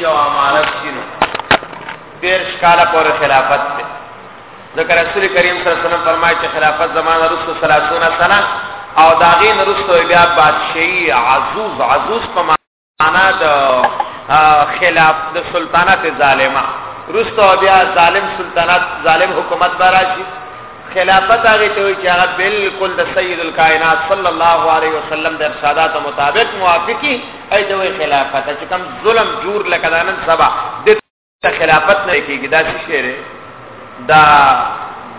یو امانت کینو دیرش کال پورې خلافت ته ذکر رسول کریم صلی الله علیه وسلم فرمایي چې خلافت زمانه رسو 30 سنه او داغه نرسو بیا بادشاہي عزوز عزوز په معنا د خلاف د سلطنت ظالمه رسو بیا ظالم سلطنت ظالم حکومت براشي خلافت هغه ته وي چې هغه بالکل د سید الکائنات صلی الله علیه وسلم د ارشادات مطابق موافقي اې دوی خلافت چې کوم ظلم جوړ لکه دا نن سبا د خلافت نه کېږي دا څه شی دی دا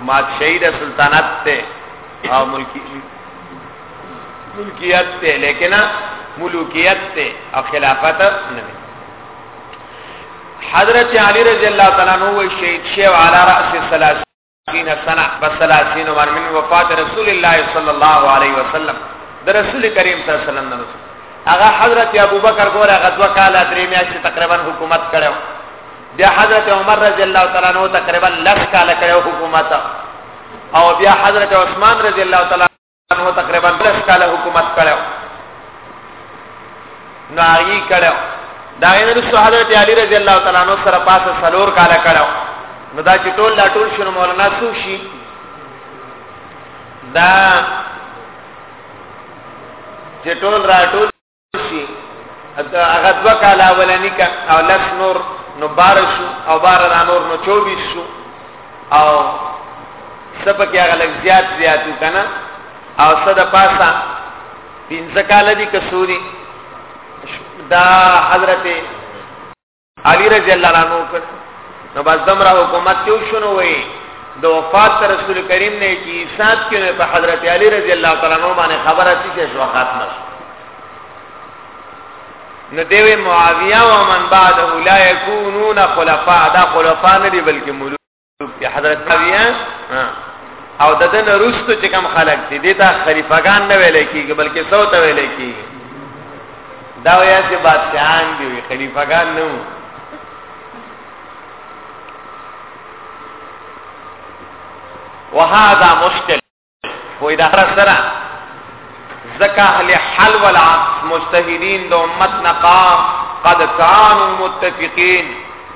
مات شهید سلطنت ته او ملکی ملکیت ته لیکن ملوکیت ته او خلافت نه دی حضرت علی رضی الله تعالی عنہ شهید شو علی راس 30 سین سنه بسلا سین عمر من وفات رسول الله صلی الله علیه وسلم د رسول کریم صلی الله علیه وسلم نو هغه حضرت ابوبکر ګوره غزوه کاله درې میاشتې تقریبا حکومت کړو بیا حضرت عمر رضی الله تعالی عنہ تقریبا لس کاله کړو حکومت او بیا حضرت عثمان رضی الله تعالی نو تقریبا دلس کال حکومت کړو نو هغه کړو دا یې رسول حضرت علی رضی الله تعالی عنہ سره پاسه سلور کال کړو نو دا چې ټول لا ټول شنو مولانا سوشي دا چې ټول را ټول شي هغه دوه کاله اولنی کا او لس نور نو بار شو او بار را نور نو 24 شو او سبق هغه لږ زیات زیات وکنه او صد پاسا پنځه کاله دي کسوري دا حضرت علی رضی الله عنه کړ نو بس دمر حکومت یو شنو وی د وفات رسول کریم نه چې ایثات کړي په حضرت علی رضی الله تعالی عنہ باندې خبره تیسه شو خاتمه نو دیوی معاویه و من بعده لا یکونون خلفاء دا خلفاء نه دی بلکې ملوک یا حضرت معاویه او د دنه روستو چې کم خلق دي دته خلیفګان نه ویل کیږي بلکې څو ته ویل کیږي دا ویا چې بادشاہان دي خلیفګان نه وو وهذا مشکل وای دا هر سره زکه اهل حل والعقد مجتهدین د امت نقا قد كانوا متفقين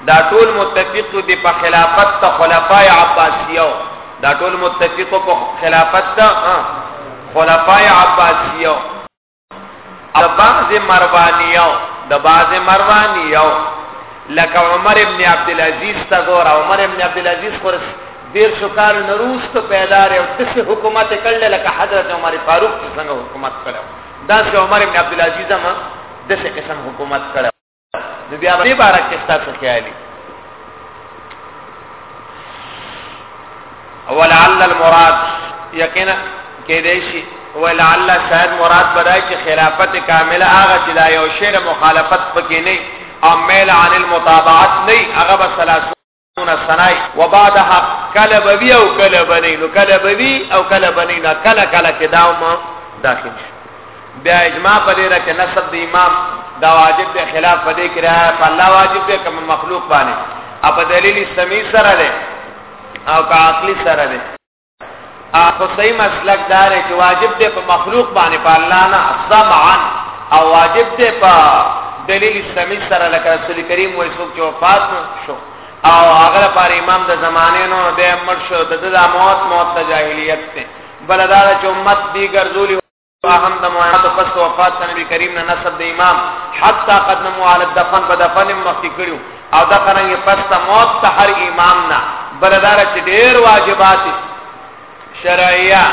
دا ټول متفق دي په خلافت ته خلفای عباسیو دا ټول متفق په خلافت ته خلفای عباسیو بعض مروانیو د بعض مروانیو لکه عمر ابن عبد العزيز تا ګور عمر ابن عبد العزيز خو دیر شو کال نروس ته پیدا لري او دغه حکومت کړل لکه حضرت عمر فاروق څنګه حکومت کړو دا چې عمر ابن عبد العزيز هم دغه قسم حکومت کړو نو بیا به بارک کې تاسو خیالي ولعل المراد یقینا کې دی شي ولعل شاید مراد بدای چې خلافت کامله هغه چې دا یو شعر مخالفت پکې نه او میل عن المتابعت نه هغه به ثلاثه دون سنای و بعدها کله بوی او کله بنی نو کله بوی او کله بنی نه کله کله کې داوم داخل شي بیا اجماع په دې را چې نسب د امام دا واجب دی خلاف په دې کې را په الله واجب دی کوم مخلوق باندې اپ دلیل سمی سره ده او کا عقلی سره ده اخو صحیح مسلک دار چې واجب دی په مخلوق باندې په الله نه سمعا او واجب دی په دلیل سمیع سره لکه رسول کریم وایي څوک چې وفات شو او هغه پر امام د زمانه نو د مرشد د موت موت جاهلیت ته بلدار چې امت دی ګرځولي فاهم د معاینات پس وفات د نبی کریم نه نسب د امام حتی قدم علی الدفن په دفن مخکې کړو او دا څنګه پس ته موت ته هر امام نه بلدار چې ډیر واجبات شرعیه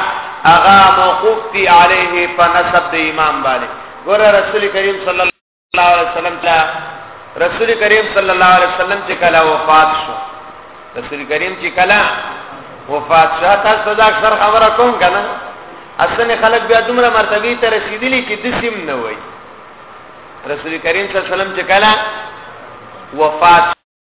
اغا موقوف دی علیه په نسب د امام باندې ګور رسول کریم صلی الله صلی الله علیه وسلم ته رسول کریم صلی الله علیه وسلم چې کله وفات شو رسول کریم چې کله وفات شو تاسو دا اکثر خبره کوم کنه اصل خلک بیا دومره مرتبه ته رسیدلی چې دسم نه وای رسول کریم صلی الله علیه وسلم چې کله وفات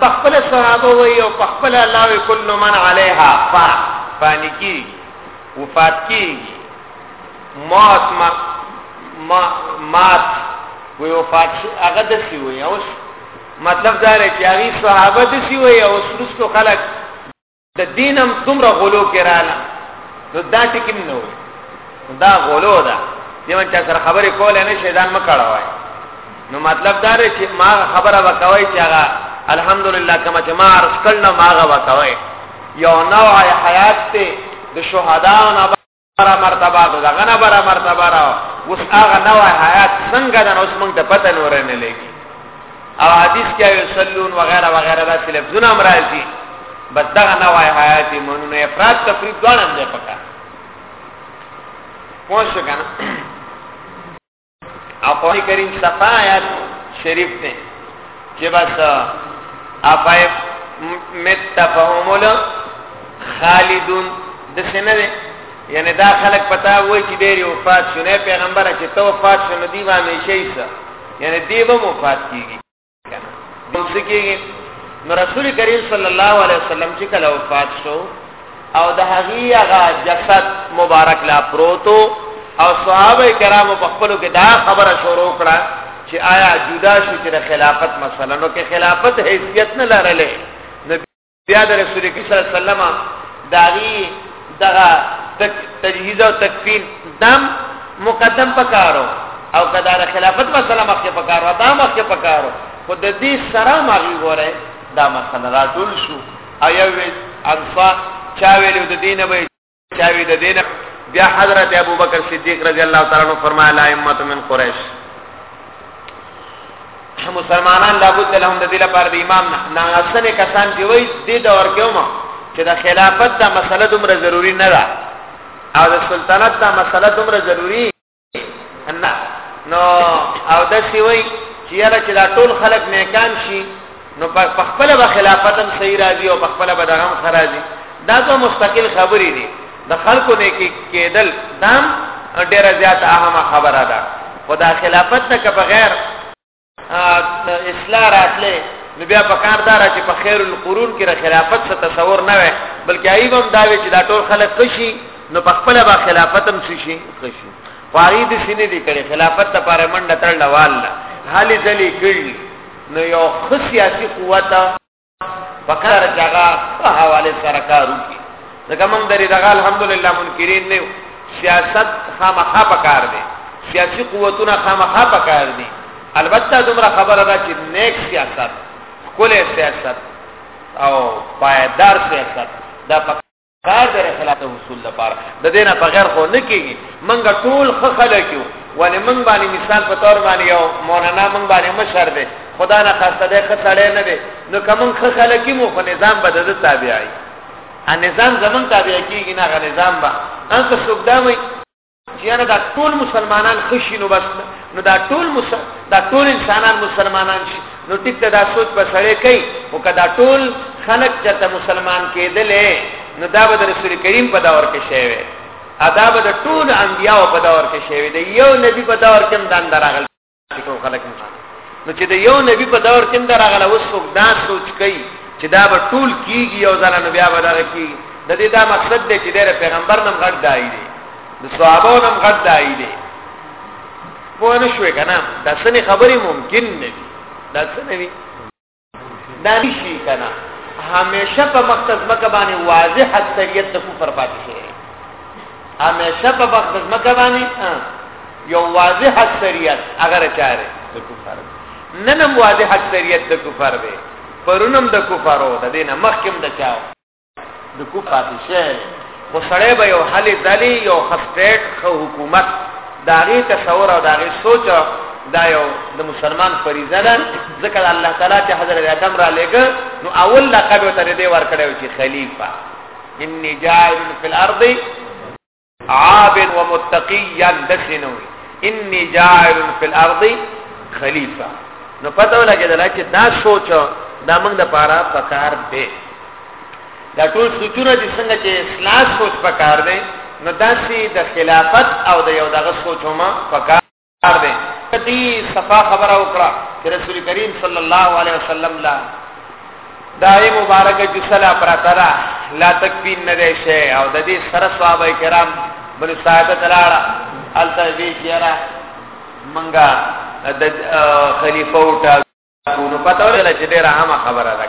پخپل صحابه وی او پخپل الله وی کل من علیها فان فانی کی وفات کی موت ما ما مات وی وفات هغه د سی وی اوس مطلب دا رې چې هغه صحابه د سی وی او سرستو خلک د دین هم دومره غلو کې رااله نو دا ټکیم نه وي دا غلو ده دیوان چا سره خبرې کول نه شي ځان مکړه وای نو مطلب دا دی چې ما خبره وکوي چې هغه الحمدلله کما چې ما عرض کړل ما هغه وکوي یو نوع حیات ته د شهدا او برا مرتبه ده دغه نه برا مرتبه را اوس هغه نو حیات څنګه ده اوس موږ ته پته نور نه لګي او حدیث کې یصلون وغیرہ وغیرہ دا لفظونه هم راځي بس دغه نو حیات مونږ افراد تفرید ځان هم ده پکا پوه شو کنه او قرآن کریم صفا آیات شریف ته چې بس افای متفهم له خالدون د سینه ده یعنی دا خلک پتا وای چې ډېری وفات شونه پیغمبر چې تو وفات شونه دی باندې شي څه یعنی دی به وفات کیږي بسکیږي نو رسول کریم صلی الله علیه وسلم چې کله وفات شو او د هغه هغه جسد مبارک لا پروتو او صحابه کرامو په خپلو کې دا خبره شروع کړه چې آیا جدا شو چې خلافت مثلا نو کې خلافت حیثیت نه لرله بیا د رسول الله صلی الله علیه وسلم داغي دغه تجهیز او تکفین دم مقدم پکارو او کدا د خلافت مسله مخکې پکارو دا مخکې پکارو خو د دې سره ماغي وره دا مسله راټول شو او یو انصار چا ویلو د دینه چاوی د دین بیا حضرت ابوبکر صدیق رضی الله تعالی عنہ فرمایله ائمه من قریش مسلمانان لابد لهم د دې لپاره د امام ناغسنه کسان چې وای د دور کې ومه چې د خلافت دا مسله دومره ضروری نه ده او د سلطنت دا مسله دومره ضروری نه نو او د سی وای چې یاره چې دا ټول خلک نیکان شي نو په خپل به خلافت هم صحیح راځي او په خپل به دغم خراځي دا ته مستقل خبرې دي د خلکو نه کې کېدل دام ډیره زیاته اهمه خبره ده خدا خلافت ته بغیر اصلاح راتله نو بیا په کار دار چې په خیر القرون کې را خلافت څه تصور نه وي بلکې ایوب هم دا وی چې دا ټول خلک کشي نو په خپل با خلافت هم شي کشي خواري د سینې دي کړي خلافت ته پاره منډه تړل واله حالي ځلې کړي نو یو خصياتي قوت پکار چې هغه په حواله سره کار وکړي ځکه موږ درې دغه الحمدلله منکرین نه سیاست خامخا پکار دی سیاسي قوتونه خامخا پکار دي البته دومره خبره ده چې نیک سیاست کله سیاست او پایدار سیاست دا کار د رسالت حصول لپاره د دینه بغیر خو نه کیږي منګه ټول خخله کیو ولې من باندې مثال په تور باندې یو مولانا من باندې مشر دی خدا نه خاصه دی خسړې نه دی نو کوم خخله کی مو خو نظام بدل تابعای ا نظام زمون تابع کیږي نه غ نظام با ان څه سوګدامي چې یاره دا ټول مسلمانان ښه شي نو بس نو دا ټول مس... دا ټول انسانان مسلمانان شي نو ټیک ته دا سوچ به سړی کوي او که دا ټول خلک چېرته مسلمان کېدلی نو دا به د رسول کریم په دور کې شوی وی دا به د ټولو انبیاو په دور کې شوی دی یو نبي په دور کې هم دا نه راغلی کوم خلک نه نو چې د یو نبی په دور کې دا راغله اوس څوک دا سوچ کوي چې دا به ټول کیږي یو ځل نو بیا به دا کی د دې دا مقصد دی چې د پیغمبر نم غړ دای دی د صحابه نم غړ دای دی په نشوي کنه دا سني خبري ممکن نه دي دا سنوي دا نشي کنه همیشه په مقصد مکه باندې واضح اکثریت د کفر پاتې شي همیشه په مقصد مکه باندې یو واضح اکثریت اگر چاره د کفر ننم واضح اکثریت د کفر دی پرونم د کفارو د دینه مخکم د چاو د کو پاتې شي خو سړی به یو حل دلی یو خسټیټ خو حکومت داغي تصور او داغي سوچ دا یو د مسلمان فریضه ده ځکه الله تعالی چې حضرت آدم را لګ نو اول لقب ته دې ور کړو چې خلیفہ انی جاعل فی الارض عاب و متقیا دشنو انی جاعل فی الارض خلیفہ نو پته ولګیدل چې دا سوچ دا موږ د پاره پکار دی دا ټول سوچونه چې څنګه چې اصلاح سوچ پکار دی نو دا چې د خلافت او د یو دغه سوچ هم پکار کار دی کدی صفا خبره وکړه چې رسول کریم صلی الله علیه وسلم لا دای مبارک جسلا پراترا لا تکفین نه دی شی او د دې سره صحابه کرام بل ساده تلاړه الته وی چیرې منګه د خلیفہ وټا نو پته ولګی چې ډیره عامه خبره ده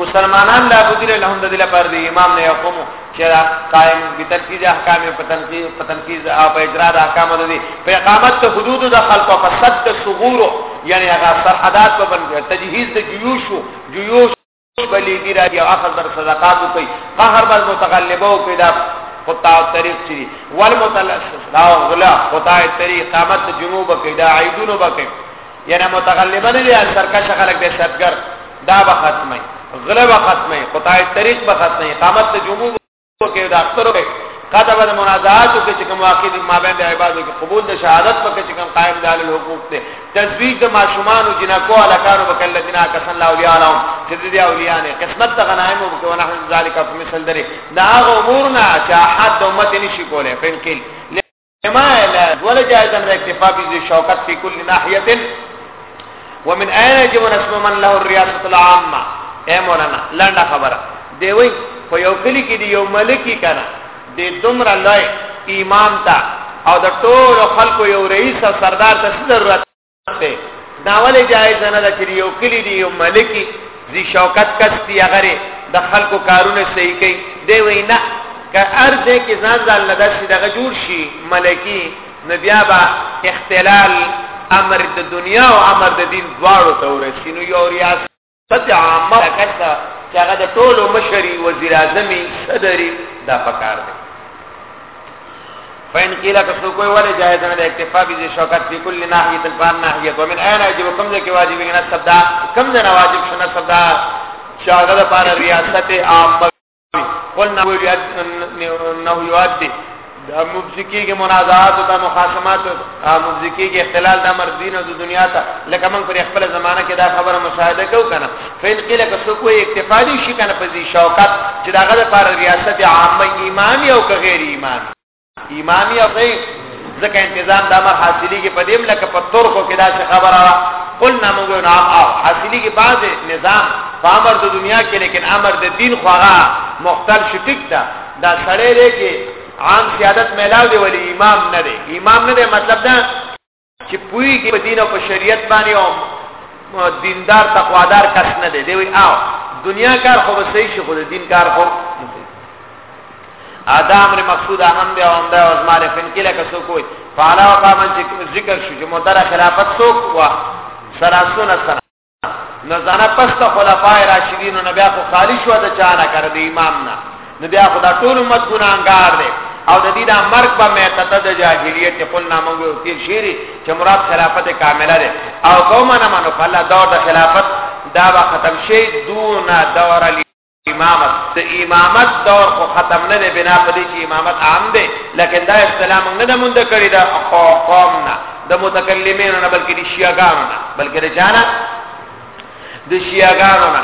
مسلمانان لا بدر لهم د دې پر دی امام نه حکم چې قائم بتنفيذ احکام په تنفيذ په تنفيذ او په اجرا د احکام د دې په اقامت ته حدود د خلق او فسد ته صغور یعنی هغه سرحدات په بند تجهیز د جيوش جيوش بلی دی راځي او اخذ در صدقات کوي قهر بل متغلبه او پیدا قطاع الطريق چي والمتلصص دا غلا قطاع الطريق قامت جنوب کې دا عيدونو بکې یعنی متغلبه نه دي سرکش خلک دې شتګر دا به ختمه غلا به ختمه قطاع الطريق به ختمه قامت جنوب کې د اکثرو کې کاته باندې منازعات کې چې کوم واقع دي ما باندې عبادت کې قبول د شهادت په کې چې کوم قائم دال حقوق ته تزویج د ماشومان او جنکو الکانو بکلتنا کسن الله اولیاء لهم چې دې اولیاء نه قسمت ته غنایم او کو نحن ذالک په مثل درې دا امور نه چې حد امت نشي کوله فنکل كما اعلان ولا جائز ان الاكتفاء بذي الشوكات في كل ناحيه ومن اين يجب ان اسم من له الرياسه العامه اي مولانا لنډه خبره دی وای په یو کلی کې دی یو ملکی کنه د دومره لای امام ته او د ټولو خلکو یو رئیس او سردار ته ضرورت ته دا ولې جایز نه ده چې یو کلی دی یو ملکی زی شوکت کس دی هغه د خلکو کارونه صحیح کوي دی وینا که ارز کې ځان ځان لدا شي دغه جوړ شي ملکی نبیا با اختلال امر د دنیا او امر د دین دواړو ته ورسینو یو ریاست فتح عامه حرکت ده چې هغه د ټولو مشري وزیر اعظمي صدري دا پکار دی فإن قيل كسو کوئی ولی جائز نه اکتفا بی ذی شوکت فی کل ناحیت الفان ناحیت ومن این عجب کم ذکی واجب اگنا سبدا کم ذنا واجب شنا سبدا شاغل پار ریاست عامه قلنا نو یوادی دا مبزکی کې منازعات او دا مخاصمات او مبزکی کې اختلال د امر دین او د دنیا ته لکه موږ پر خپل زمانہ کې دا خبره مشاهده کو کنه فین قیل که څوک وي اکتفا دي شي کنه په دې شوکت چې داغه لپاره ریاست عامه ایمانی او که غیر ایمانی امامي او صحیح ځکه انتظام د امر حاصلي کې پدیم لکه په ترکو کې دا څه خبره وا قلنا موږ نام او حاصلي کې بعض نظام په امر د دنیا کې لیکن امر د دین خو هغه مختل شټیک دا دا سړی دی کې عام سیادت میلاو دی ولی امام نه دی امام نه دی مطلب دا چې پویږي په دین او په شریعت باندې او دیندار تقوادار کس نه دی دی وی او دنیا کار خو بس صحیح شي خو دین کار خو ادا امر مقصود اهم دی او امدا او ازمار فن کله کسو کوی فعلا وقامن ذکر شو چې مدره خلافت سو وا سراسونه سره نزانه پس ته خلفای راشدین نو بیا خو خالی شو د چانه کړ دی امام نه نو بیا خو دا ټول امت ګناګار دی او د دې د مرګ په میتته د جاهلیت قلنا موږ یو تیر شیری چې مراد خلافت کامله ده او قومنا منو فلا دور د خلافت دا ختم شي دون دور امامت د امامت دور خو ختم نه دی بنا په دې چې امامت عام دی لکه دا اصطلاح موږ نه مونږ کړی دا قوم نه د متکلمینو نه بلکې د شیعاګانو نه بلکې د چانه د شیعاګانو نه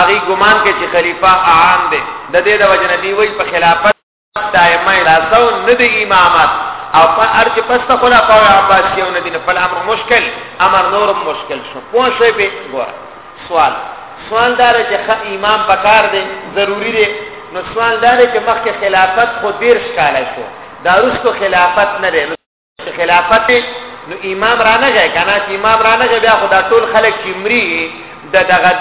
هغه ګمان کې چې خلیفہ عام دی د دې د وجنه دی وی په خلافت دائمه اجازه نه دی امامت او په ارج پس ته خلفاء عباسیو نه دین فل امر مشکل امر نورم مشکل شو پوه شئ به ګور سوال سوال دار چې خ امام پکار دی ضروری دی نو سوال دار چې مخکې خلافت خو دیر شکاله شو داروس کو خلافت نه دی چې خلافت نو امام را نه غی کنه چې امام را نه غی بیا خدا ټول خلک چې مري د دغه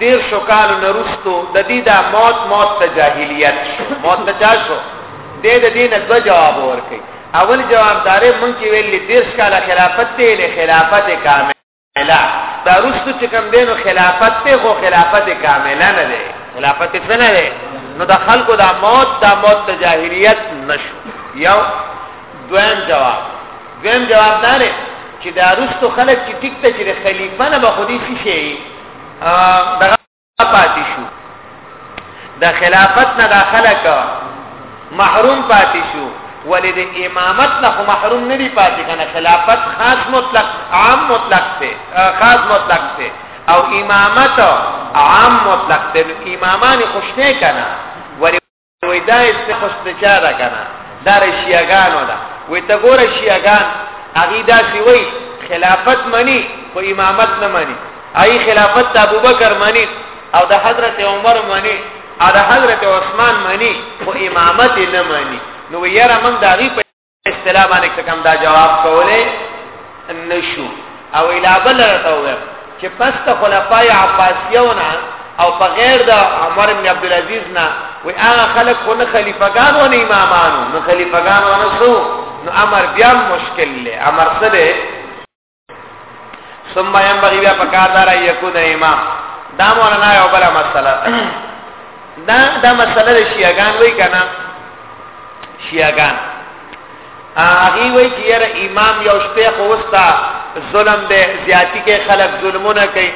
دیر شو کال نرستو د دې دا موت موت ته جاهلیت شو موت ته چا شو د دې د دې نه دو جواب ورکړي اول جواب دارې مونږ چې ویل دیر شکاله خلافت دی له خلافت کامل لا دا رسو چې کوم دینو خلافت ته خو خلافت کامله نه ده خلافت څه نه ده نو د خلکو دا موت دا موت د جاهلیت نشو یو دویم جواب دویم جواب دا نه چې دا رسو خلک چې ټیک ته چې خلیفہ نه به خودي شي دغه پاتې شو د خلافت نه دا خلک محروم پاتې شو ولې د امامت نه محروم نه دی پاتې کنه خلافت خاص مطلق عام مطلق دی خاص مطلق دی او امامت عام مطلق دی امامان خوشنه کنه وای دا استخص د چا ده کنه دا شیعاګانو ده وای ته ګوره شیعاګان هغه دا سی وای خلافت منی خو امامت نه منی ای خلافت ابوبکر منی او د حضرت عمر منی او د حضرت عثمان منی خو امامت نه منی نو یاره من دا غي اصطلاح باندې کوم دا جواب کولې نشو او الا بل راته وې چې پس ته خلفای عباسیونه او په غیر د عمر بن عبد العزيز نه وی هغه خلک خو نه خلیفګان او نه امامانو نه خلیفګان او نه سو نو امر بیا مشکل له امر سره ثم ينبغي بیا پکار دار یکون امام دا مولانا یو بل مسله دا دا مسله د شیعاګان وای کنه شیعاګان هغه وای چې یاره امام یو شپه خوستا ظلم به زیاتی کې خلق ظلمونه کوي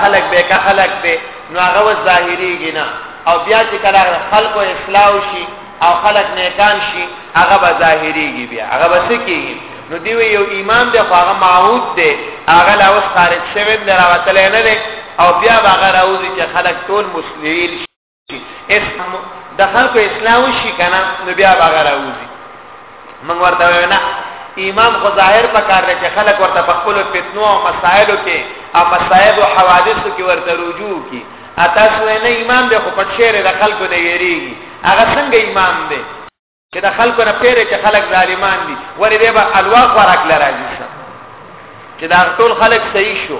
خلک به که خلک به نو هغه وس ظاهریږي نه او بیا چې کله خلکو اصلاح شي او خلک نیکان شي هغه به ظاهریږي بیا هغه به سکیږي نو دی یو ایمان دی خو هغه معود دی هغه لا اوس خارج شوی نه راوتلی نه دی او بیا به هغه راوځي چې خلک ټول مسلمین شي اسلام د خلکو اسلام شي کنه نو بیا هغه راوځي موږ ورته وینا امام خو ظاهر په کار دی چې خلک ورته په خپل فتنو او مسائلو کې او مصائب او حوادثو کې ورته رجوع کی اته سوې نه امام دی خو په شعر د خلکو نه ویریږي هغه څنګه امام دی چې د خلکو نه پیری چې خلک ظالمان دي ورې دی به الوا خوراک لراځي شو چې دا ټول خلک صحیح شو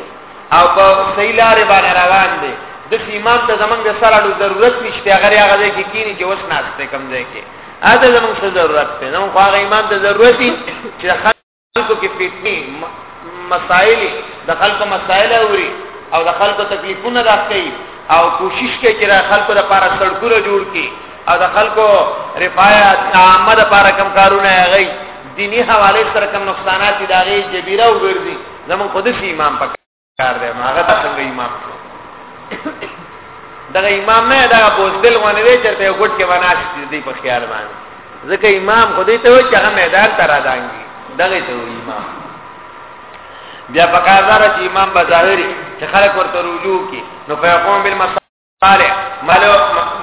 او په صحیح لارې باندې روان دي د امام ته زمونږ سره له ضرورت نشته هغه هغه ځای کې کینی چې وس ناشته کم ځای کې اته زمونږ څه ضرورت دی نو هغه امام ته ضرورت دي چې خلکو کې فتنی مسائل د خلکو مسائل اوري او د خلکو تکلیفونه راځي او کوشش کوي چې د خلکو لپاره سړکونه جوړ کړي او د خلکو رفاعت عامه لپاره کم کارونه غي دینی حواله سره کم نقصانات داغي جبیره وګرځي زمون خودسي امام پکې کار دی هغه ته څنګه امام دغه امام نه دغه بوزدل غونې دی چې ته ګټ کې وناش دې په خیال باندې ځکه امام خو دې ته وایي چې هغه میدان ته را دانګي دغه ته وایي امام بیا په کار دار چې امام بظاهری چې خلک ورته رجوع کی نو فیقوم بالمصالح قاله مالو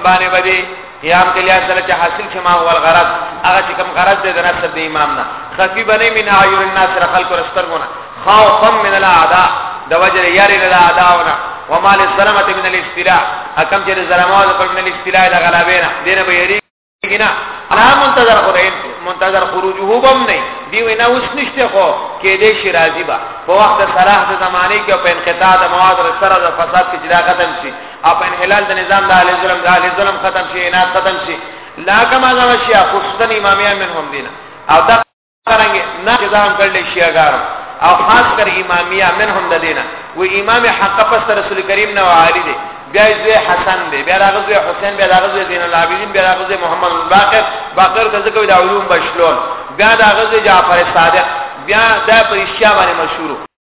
باندې باندې یا عبد الله سره چې حاصل شما هو الغرض هغه چې کوم غرض دې درنه سب امام نه خفي بنې من عيون الناس سره خلق رسترګونه خوفا من الاعداء د وجه یاري له اعداءونه ومال السلامه من الاستيلاء حکم چې زرماو پر من الاستيلاء د غلبې نه دینه به یری کینا انا منتظر خو نه منتظر خروجه بم نه دی وینا اوس نشته خو کې دې شي راضي با په وخت صلاح د زمانه کې په انقطاع د مواد سره د فساد کې جدا ختم شي او په انحلال د نظام د اهل ظلم د اهل ظلم ختم شي نه ختم شي لا کما زما شي خصوصا امامیان منهم دینه او دا څنګه نه ځان کړل شیعاګانو او خاص کر امامیه منهم د دینه و امام حق پس رسول کریم نو عالی دی بیا زوی حسن دی بیا هغه زوی حسین بیا هغه زوی زین العابدین بیا هغه زوی محمد باقر باقر د ذکر د علوم بشلون بیا هغه زوی جعفر صادق بیا د پرشیا باندې مشهور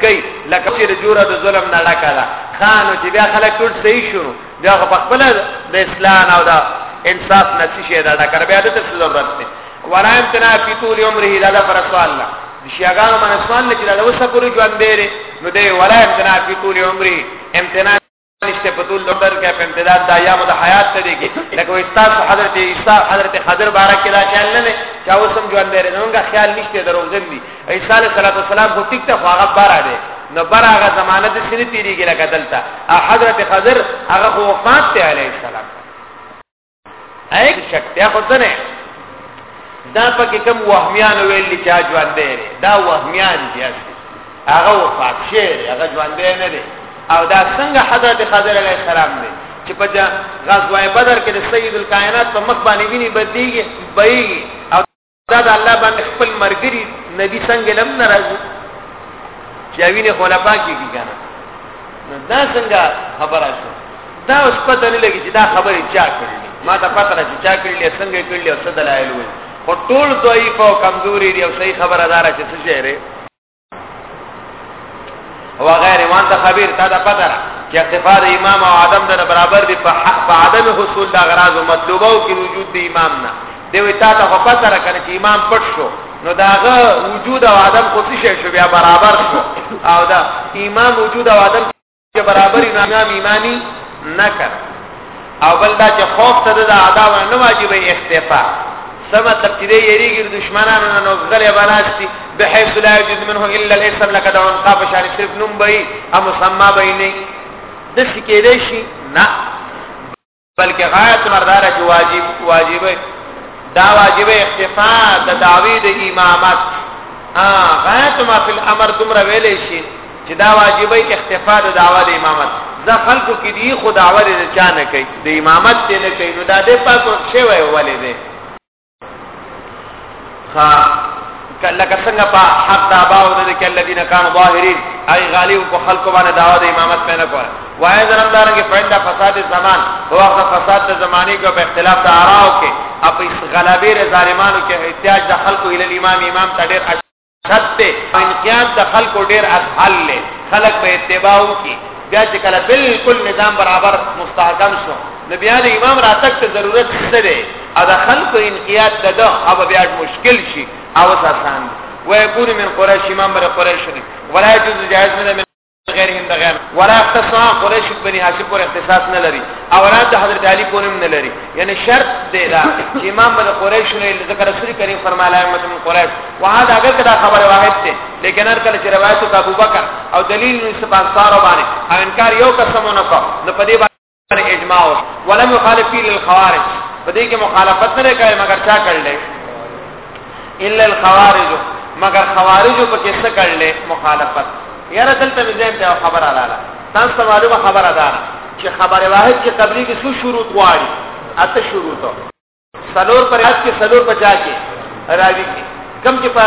کوي لکه چې جوړه د ظلم نه ډکه ده خانو چې بیا خلک ټول صحیح شروع بیا په خپل د اسلام او د انصاف نسی شه دا ډکه بیا د څه ضرورت دی ورایم تنا فی طول عمره دا پر سوال الله شیګانو من سوال چې دا اوسه پوری ژوند دی نو دی ورایم تنا فی طول عمره امتنان نشته په ټول لوټر کې په امتداد د ایامو د حیات ته دیږي لکه استاد حضرت عیسی حضرت خضر بارک کې دا خیال نه چې اوس هم ژوند لري نوګه خیال نشته دروغجن دي عیسی علیه السلام خو ټیک ته هغه بارا دی نو بر هغه زمانه د سری تیریږي لکه دلته حضرت خضر هغه وفات ته علیه السلام ایک شکتیا خو څه نه دا پکې کوم وهمیان ویل چې چا ژوند دی دا وهمیان دي هغه وفات شي هغه ژوند دی نه دی او دا څنګه حضرت خضر علیه السلام دی چې په غزوه بدر کې د سید الکائنات په مخ باندې ویني بدیږي بېږي دا د الله باندې خپل مرګري نبی څنګه لم ناراضي چې ویني خلفا کې دي کنه نو دا څنګه خبره شو دا اوس پته نه لګي چې دا خبره چا کړې ما ته پته راځي چا کړې لې څنګه کړې لې څه دلایل وي خو ټول ضعیف او کمزوري دي او صحیح خبره دار چې څه شي او غیر وان ته خبير تا دا پته را چې اقتفاء امام او عدم در برابر دي په حق په عدم حصول دا غراض او مطلوبه او کې وجود دی امام نه دی وي تا ته په پته را کنه چې امام پټ شو نو داغه وجود او عدم خو څه شي شو بیا برابر شو او دا امام وجود او عدم چې برابر امام ایمانی نه کړ او بل دا چې خوف ته د ادا نه واجب اختفاء سم مطلب چې یریږي دشمنانو نه نو غلې بناشتي بحيث لا يجد منه الا الاسم لقد انقا بشار صرف نوم به او مسمى به نه د سکیدې شي نه بلکې غایت مردار چې واجب واجب دا واجب اقتفاء د دعوی د امامت ها غایت ما فی الامر دومره ویلې شي چې دا واجب اقتفاء د دعوی د امامت دا خلکو کې دی خو دعوی د چا نه کوي د امامت نه کوي نو دا د پاتو شوی ولې دی ها لکه څنګه په حق دا باو د کې الذين كانوا ظاهرين اي غالي او په خلق باندې داوا د امامت پنه کوله وای زرم دار کې پنده فساد زمان هو وخت فساد د زماني کو په اختلاف د اراو کې اپ اس غلبې ظالمانو کې احتیاج د خلق ال امام امام تدیر شرط دی او انقیاد د خلکو ډیر اسهل دی خلک به اتباع وکړي بیا چې کله بالکل نظام برابر مستحکم شو نو بیا د امام راتک ته ضرورت څه دی او د خلکو انقیاد د ده هغه بیا مشکل شي او اساسان وي ويكون من قريش امام بر قريش ولا يجوز جائز من غیر هند غیر ولا اختصاص قریش بنی هاشم پر اختصاص نه لري اولاد د حضرت علی کونم نه لري یعنی شرط دی دا چې امام بن قریش نه ذکر رسول کریم فرمایله امت من قریش وهذا اگر کدا خبر واحد دی لیکن هر کله چې روایت ابو بکر او دلیل نو سبحان صار باندې او انکار یو قسم نه کو نو په دې پر اجماع ولم يخالف فيه للخوارج پدې کې مخالفت نه کوي مگر چا کړل الا الخوارج مگر خوارج په کې څه کړل مخالفت یاره دلته مزه ته خبر الاله تاسو معلومه خبره ده چې خبره واحد کې تبلیغ څو شروط واړي اته شروط سلور پر یاد کې سلور پچا کې راوی کې کم چې په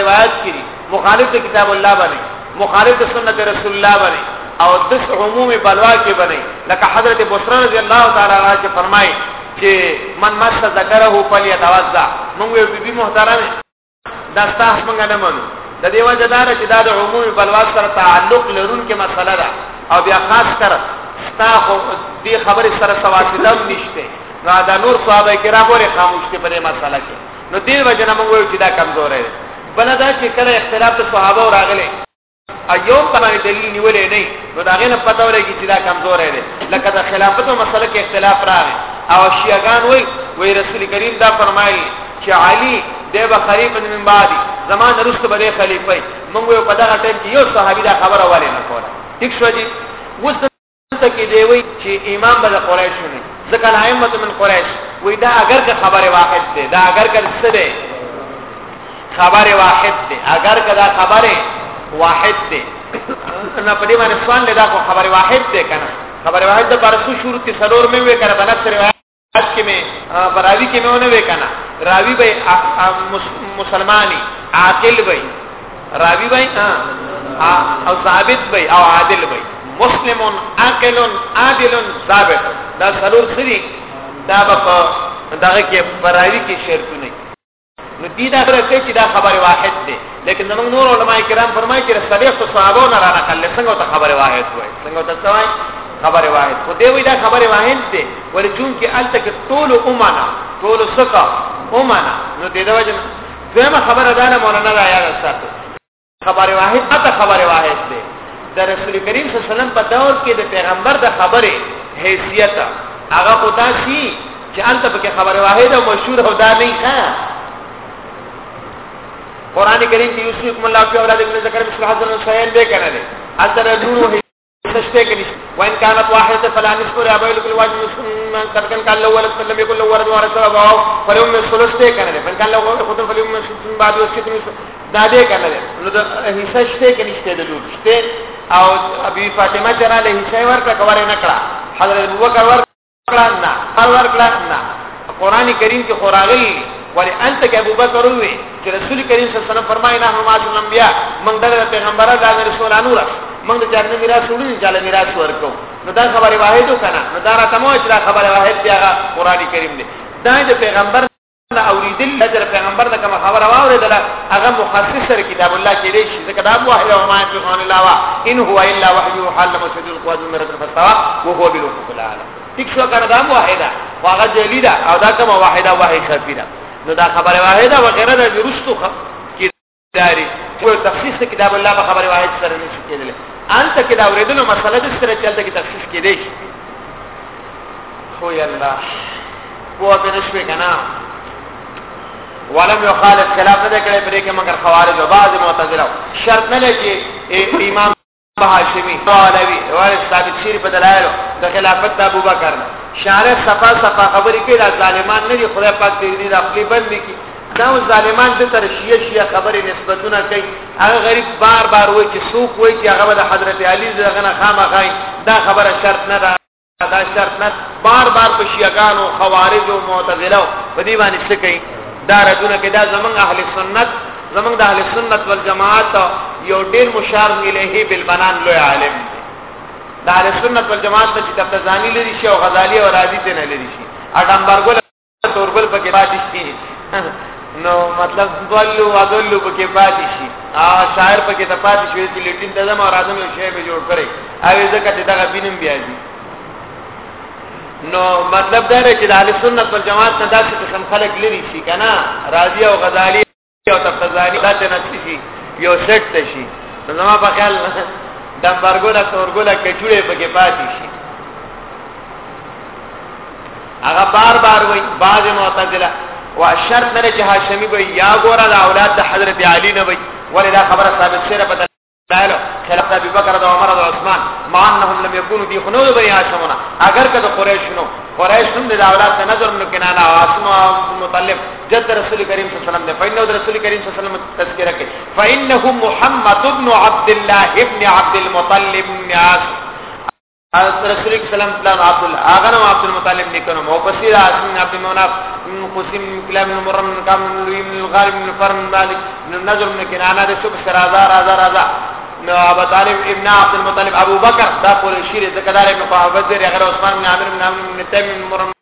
روایت کې دي مخالف کتاب الله باندې مخالف سنت رسول الله باندې او د عمومي بلوا کې باندې لکه حضرت بصره رضی الله تعالی عنها چې فرمایي چې من مس ذکره فلیتوضا موږ بیبي محترمه دا صح موږ نه منو د دې وجه دا چې دا د عمومي بلوا سره تعلق لرونکې مسله ده او بیا خاص کر ستا خو دې خبرې سره سواسله هم نشته نو دا نور صحابه کرام ورې خاموش دي په دې مسله کې نو دې وجه نه موږ وایو چې دا کمزوره ده بل دا چې کله اختلاف صحابه راغلي ایو په باندې دلیل نیولې نه نو دا غنه پته ولګي چې دا کمزور دی لکه د خلافت مسله کې اختلاف راغی او شیعاګان وای وای رسول کریم دا فرمایي چې علی دی به خلیفہ من بعد زمان رست به خلیفہ مونږ په دغه ټیم کې یو صحابي دا خبره والي نه کوله ٹھیک شو جی ته کې دی وی چې امام به قریش نه ځکه الائمه من قریش وی دا اگر که خبره واحد ده دا اگر که څه ده خبره واحد ده اگر که دا خبره واحد ده نه په دې باندې څوان دا خبره واحد ده کنه خبره واحد ده پر څو شروط کې سلور مې وې کړه بنفس روایت اج کې مې براوی کې مې ونه وکنه راوی به مسلمانی عاقل به راوی به او ثابت به او عادل به مسلم عاقل عادل ثابت دا څلور سری دا په دغه کې براوی کې شرطونه نو دې دا خبره کوي چې دا خبره واحد ده لیکن زموږ نور علما کرام فرمایي چې سبع صحابه نه را نقل څنګه ته خبره واحد وای څنګه ته سوای خبره واحد خو دې وی دا خبره واحد ده ولې چون کې الته کې ټول امانا ټول سکا امانا نو دې دا وجه زما خبره ده نه مولانا دا یاد ساتو خبر واحد اته خبر واحد دی د رسول کریم صلی الله علیه وسلم په دور کې د پیغمبر د خبره حیثیت هغه خدا سي چې انت په خبر واحد او مشهور خدا نه ښه قران کریم کې یوسف الله په اولاد ابن ذکر مثل حضرت حسین به کنه دي اثر نور نشته کې نشته وان كانت واحده فلا نصف رابيل كل واجب سنن قد كان قال الاول فلم يكن له ولد ورث فهو فلم الثلث ته کنه فان كان له خود فلم الثلث بعد وسكت دا دې کنه نو د حصہ شته کې نشته د لور شته او ابي فاطمه جنا له حصہ ورته کوي نه کړه حضرت ابوبکر ور کړه مال ورکړه نه قران کریم کې خوراغلی ولی انت کې ابو بکر وی چې رسول کریم صلی الله علیه وسلم فرمایي نه ما چې انبیا موږ د پیغمبرانو د رسولانو را موږ د جنت میراث وړي چې له میراث ورکو نو دا خبره واحده کنه نو دا راته مو چې دا خبره واحده هغه قران کریم دی دا د پیغمبر دا اوریدل لجر پیغمبر دا کوم خبر واورید دا هغه مخصص سره کتاب الله کې دی چې ځکه دا ابو وحی او ما فی قران الله وا ان هو الا وحی او حل مسجد القواد من رد فسوا وهو بالوقوف الاعلى ٹھیک شو کنه دا واحده واغه جلی دا او دا کوم واحده واحد خفی دا نو دا خبره واحده وغیرہ دا رستو داري یو تخصیص ته کتاب الله په خبره واحد سره نه شي کېدلی انت کې دا ورېدلو مسله د سره چلته کې تخصیص کې دی خو یا الله هو به نشوي کنه ولم يخالف خلاف نه کړي پرې کې مگر خوارج او بعض معتزله شرط نه لګي امام هاشمی طالبی روایت ثابت شری په دلایل د خلافت ابو بکر شارع صفا صفا خبرې کوي دا ظالمان نه دي خدای پاک دې دې خپل بند کی دا ظالمان د تر شیعه شیعه خبرې نسبتونه کوي هغه غریب بار بار وایي چې څوک وایي چې هغه د حضرت علی زغنه خامخای دا خبره شرط نه ده دا شرط نه بار بار په شیعاګانو خوارج او معتزله په دې باندې څه کوي دا ردونه کې دا زمنګ اهل سنت زمنګ د اهل سنت والجماعت یو ډیر مشار الیه بالبنان لوی عالم دا اهل سنت والجماعت چې تفزانی لري شي او غزالی او راضی ته نه لري شي اډم برګل توربل پکې پاتې شي نو مطلب ضلوا وضلوا پکې پاتې شي او شاعر پکې ته پاتې شي چې لټین ته زمو راځم یو شی به جوړ کړي او ځکه چې دغه بینم بیا دي نو مطلب دا دی چې د اهل سنت والجماعت نه داسې قسم خلک لري شي کنه راضي او غزالي یو ته خزانی دا ته نسلی شي یو سټ ته شي نو زما په خیال د امبرګولا تورګولا کچوړې پکې پاتې شي هغه بار بار وای باز معتزله او شرط نه چې هاشمی به یا ګوره د اولاد د حضرت علی نه وای ولې دا خبره ثابت سره دالو خلاف ابي بکر او عمر او عثمان ما انهم لم يكونوا دي خنود بني هاشمنا اگر کده قريش نو قريش هم د اولاد ته نظر من کنانا عاصم او مطلب جد رسول کریم صلی الله علیه وسلم ده فإنه رسول کریم صلی الله علیه وسلم تذکرہ کې فإنه محمد ابن عبد الله ابن عبد المطلب ابن عاصم رسول الله سلام پلان عبد الله اغه نو عبد المطلب نکنو مو بصیر اسم عبد مناف من قسم من كلام من مرم من كام من لوی من الغالب من فرم من مالک من النظر من کنانه د شب سرازا رازا رازا نو ابو طالب ابن عبد المطلب ابو بکر دا قریشی ذکر دار ابن قحافه ذکر غیر عثمان بن عامر بن عامر بن تیم من مرم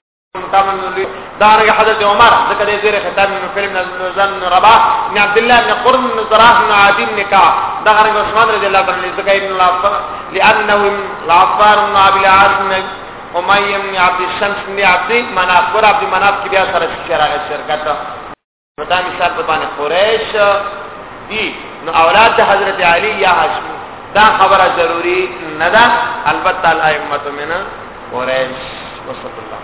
دارنګ حضرت عمر ذکر دې زیر خطاب من فلم نزن ربا ابن عبد الله بن قرن بن زراح بن عادی بن کا دا غرنګ عثمان رضی الله تعالی عنہ ذکر ابن العفار لانه العفار بن ابي العاص بن اميه بن عبد الشمس بن عبد مناف ور عبد مناف کې بیا سره شرکت نو دا مثال په باندې قریش دي نو اولاد د حضرت علی یا هاشم دا خبره ضروری نه ده البته الائمه من قریش وصلی الله